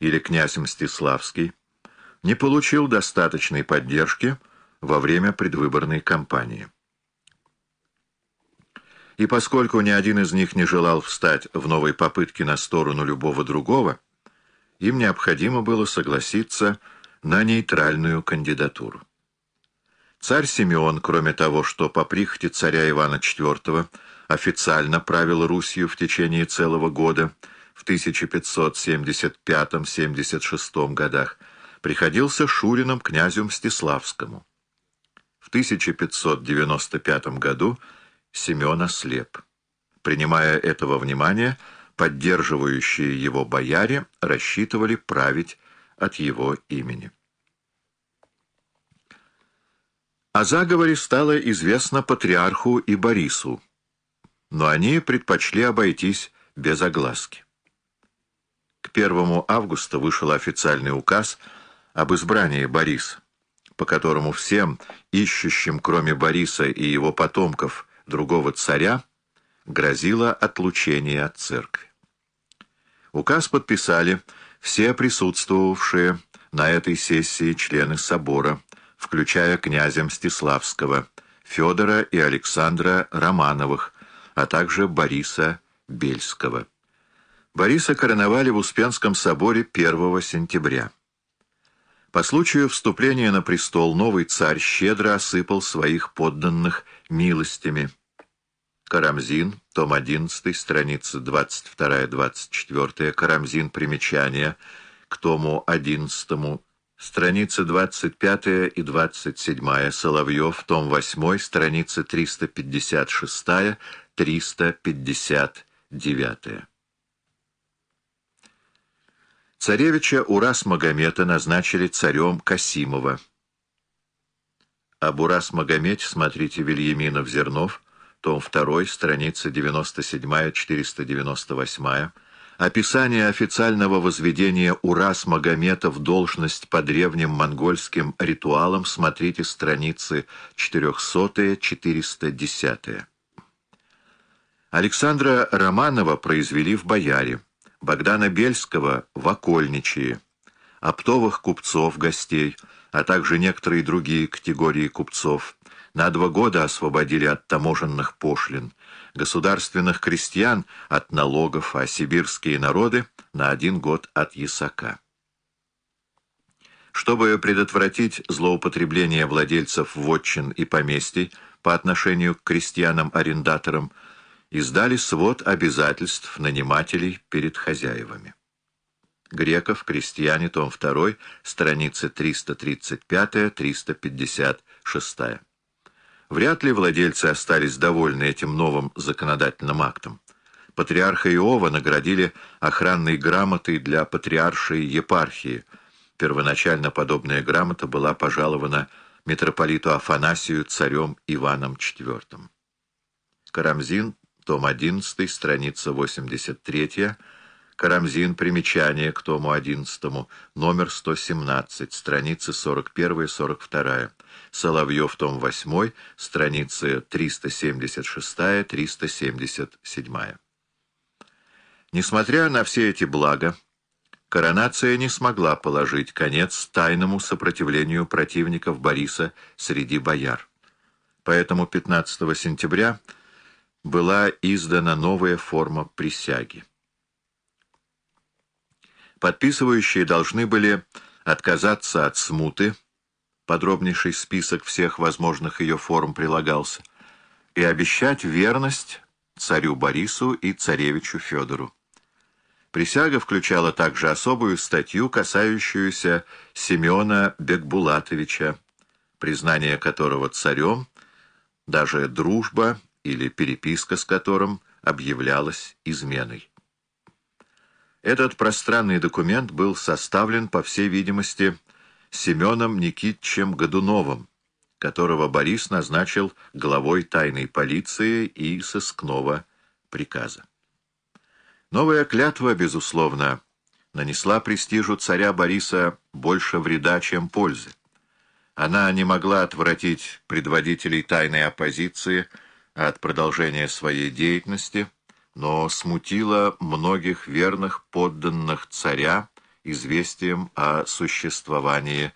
или князь Мстиславский, не получил достаточной поддержки во время предвыборной кампании. И поскольку ни один из них не желал встать в новой попытке на сторону любого другого, им необходимо было согласиться на нейтральную кандидатуру. Царь Симеон, кроме того, что по прихоти царя Ивана IV официально правил Русью в течение целого года, в 1575-76 годах, приходился Шурином князю Мстиславскому. В 1595 году Семен ослеп. Принимая этого внимания, поддерживающие его бояре рассчитывали править от его имени. О заговоре стало известно патриарху и Борису, но они предпочли обойтись без огласки. К 1 августа вышел официальный указ об избрании Бориса, по которому всем ищущим, кроме Бориса и его потомков, другого царя, грозило отлучение от церкви. Указ подписали все присутствовавшие на этой сессии члены собора, включая князя Мстиславского, Федора и Александра Романовых, а также Бориса Бельского. Бориса короновали в Успенском соборе 1 сентября. По случаю вступления на престол новый царь щедро осыпал своих подданных милостями. Карамзин, том 11, страница 22-24, Карамзин, примечание, к тому 11, страница 25 и 27, Соловьев, том 8, страница 356-359. Царевича Урас Магомета назначили царем Касимова. Об Урас Магомете смотрите Вильяминов Зернов, том 2, страница 97-498, описание официального возведения Урас Магомета в должность по древним монгольским ритуалам смотрите страницы 400-410. Александра Романова произвели в Бояре. Богдана Бельского в окольничьи, оптовых купцов-гостей, а также некоторые другие категории купцов, на два года освободили от таможенных пошлин, государственных крестьян от налогов, а сибирские народы на один год от ясака. Чтобы предотвратить злоупотребление владельцев вотчин и поместий по отношению к крестьянам-арендаторам, издали свод обязательств нанимателей перед хозяевами. Греков, крестьяне, том 2, страницы 335-356. Вряд ли владельцы остались довольны этим новым законодательным актом. Патриарха Иова наградили охранной грамотой для патриаршей епархии. Первоначально подобная грамота была пожалована митрополиту Афанасию царем Иваном IV. Карамзин том 11, страница 83, Карамзин, примечание к тому 11, номер 117, страницы 41-42, Соловьев, том 8, страницы 376-377. Несмотря на все эти блага, коронация не смогла положить конец тайному сопротивлению противников Бориса среди бояр. Поэтому 15 сентября была издана новая форма присяги. Подписывающие должны были отказаться от смуты, подробнейший список всех возможных ее форм прилагался, и обещать верность царю Борису и царевичу Федору. Присяга включала также особую статью, касающуюся Семена Бекбулатовича, признание которого царем, даже дружба или переписка с которым объявлялась изменой. Этот пространный документ был составлен, по всей видимости, Семеном Никитчем Годуновым, которого Борис назначил главой тайной полиции и сыскного приказа. Новая клятва, безусловно, нанесла престижу царя Бориса больше вреда, чем пользы. Она не могла отвратить предводителей тайной оппозиции от продолжения своей деятельности, но смутила многих верных подданных царя известием о существовании